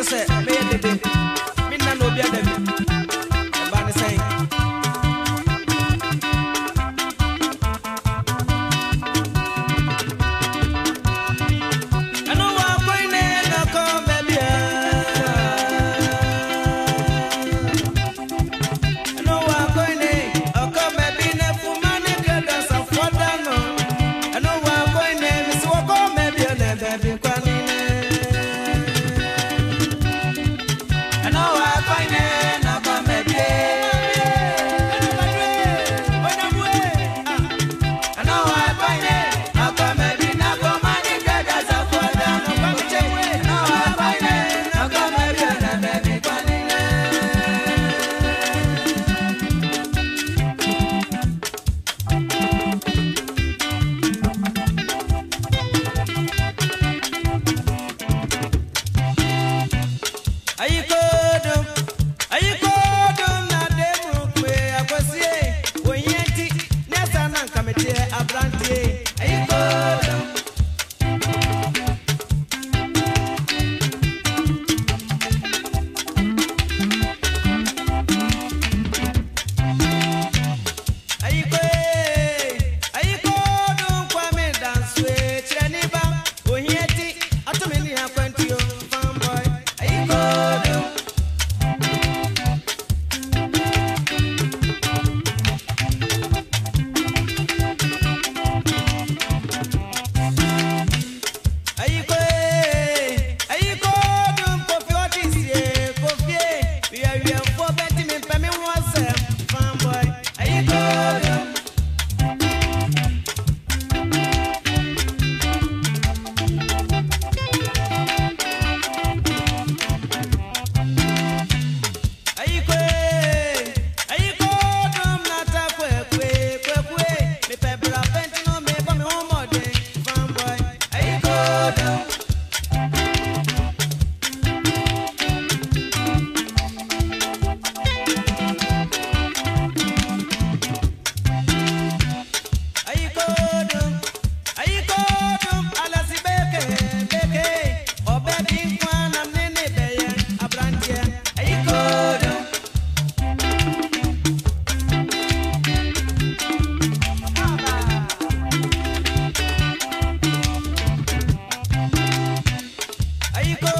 veces. Are you going?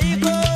Aí, go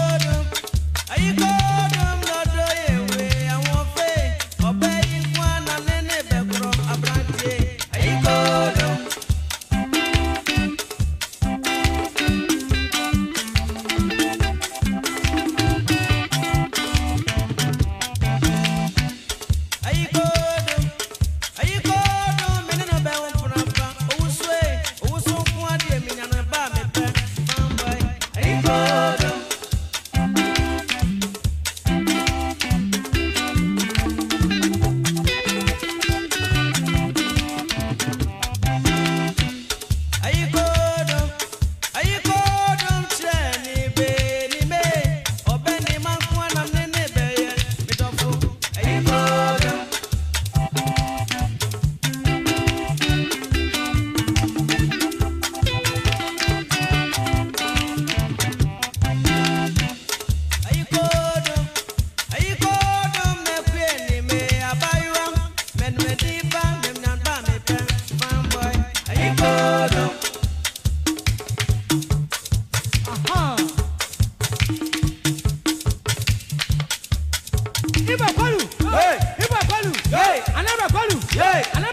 I Another volume. Yeah. never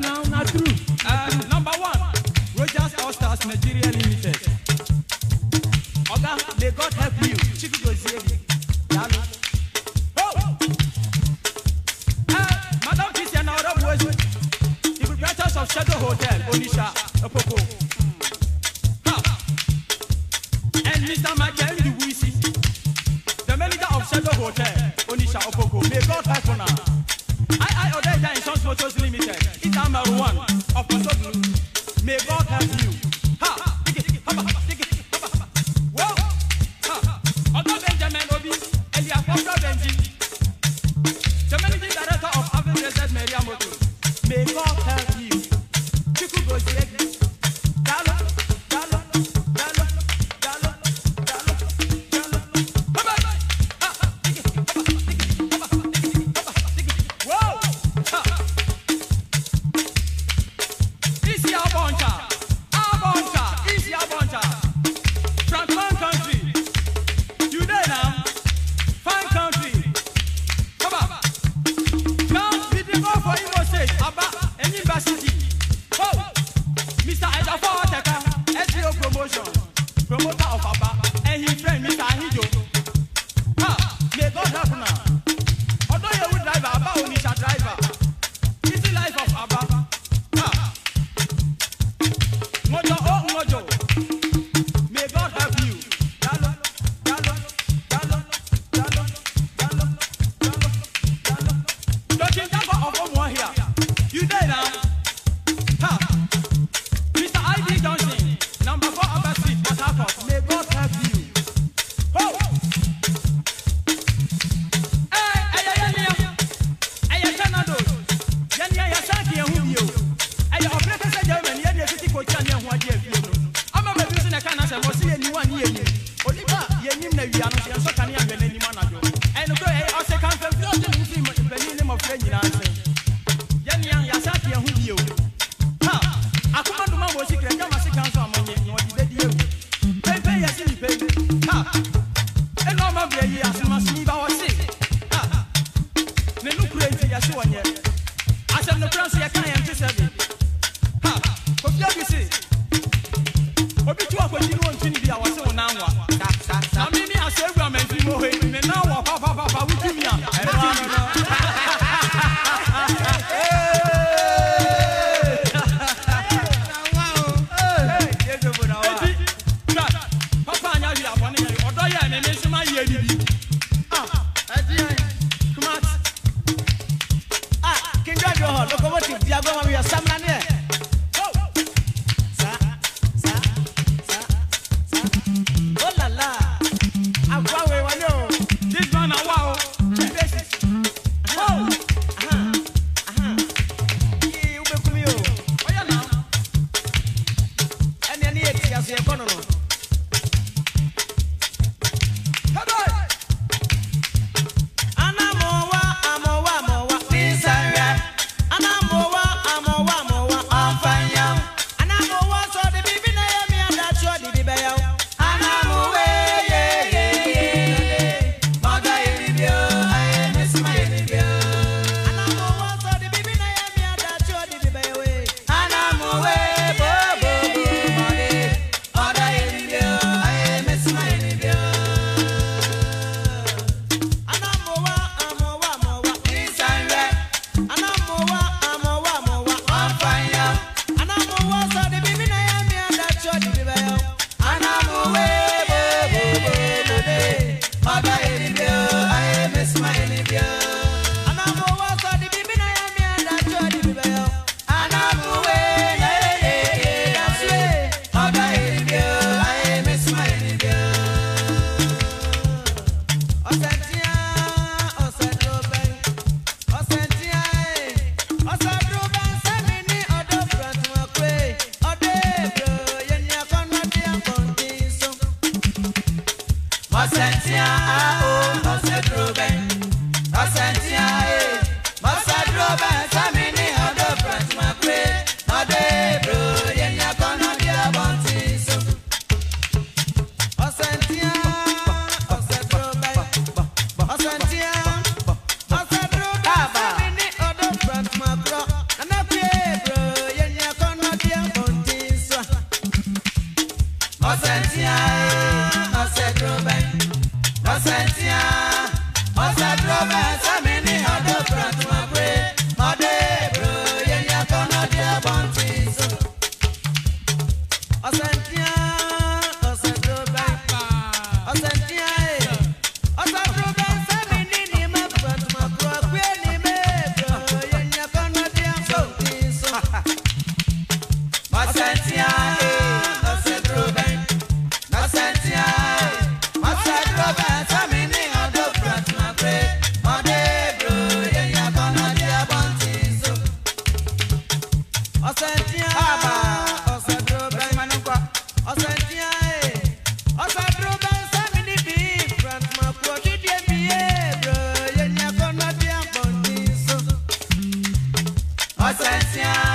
no, no, not true. Um, number one, Rogers All Stars Nigeria Limited. Brasil. Ha! promoter of a Katia. Santiago. Constância.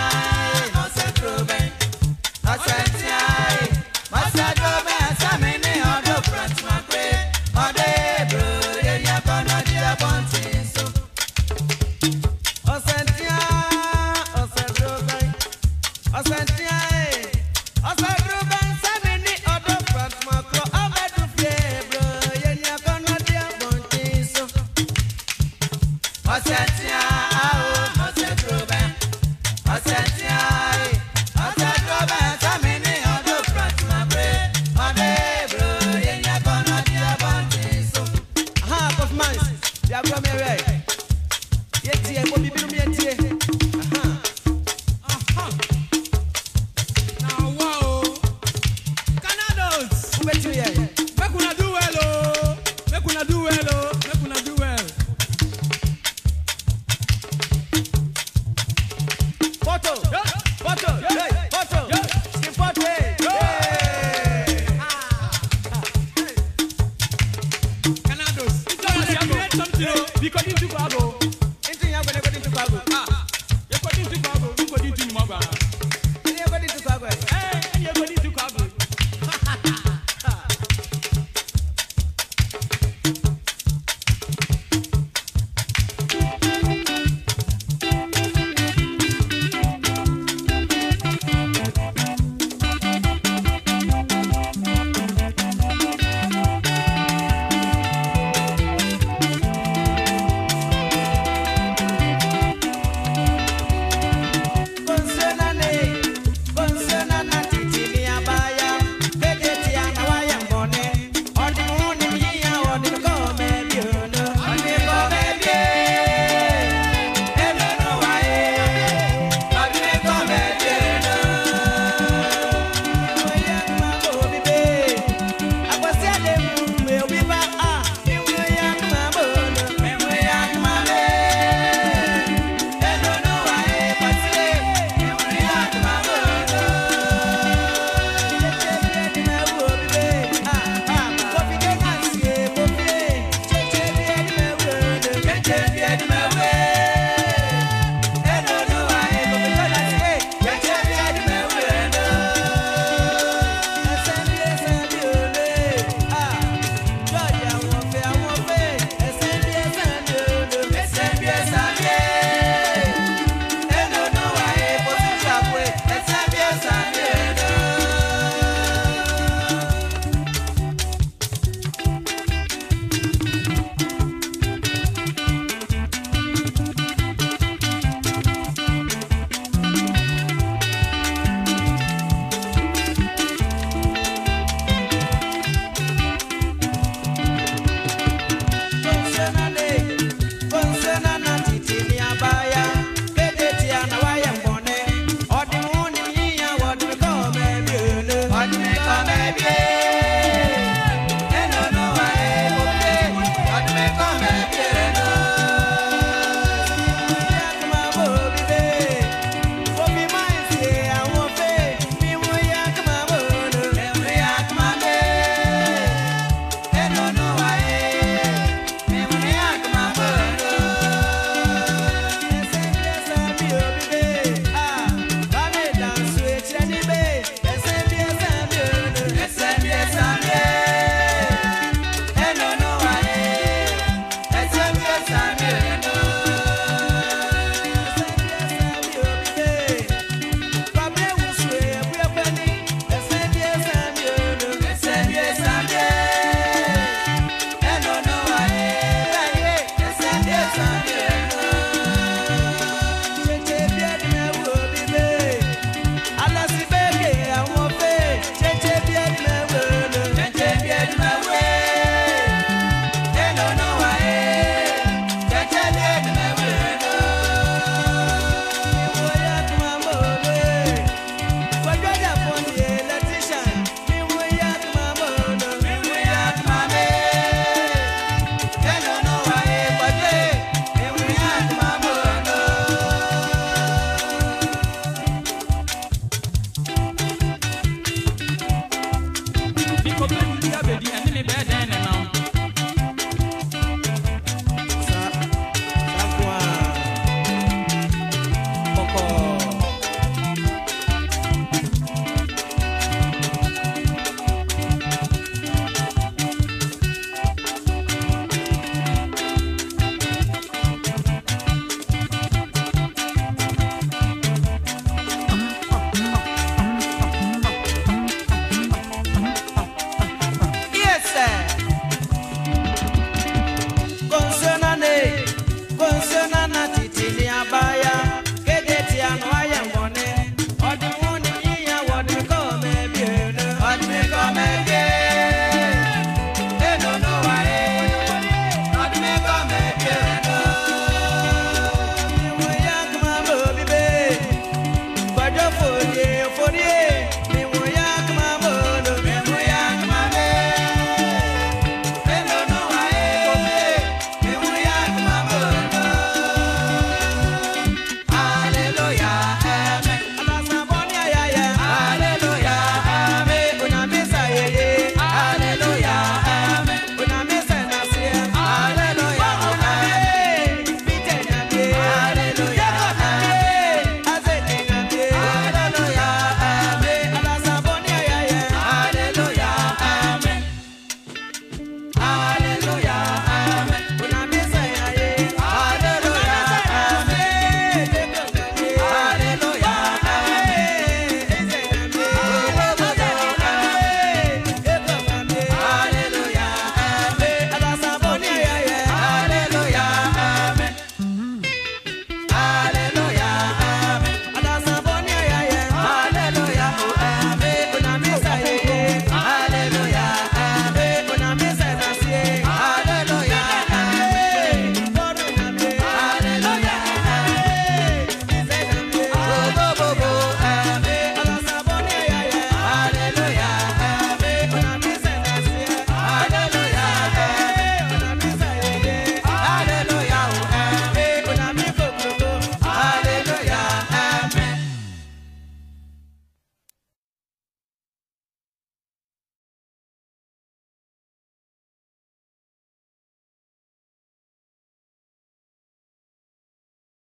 come here, right? Yeah, yeah, yeah.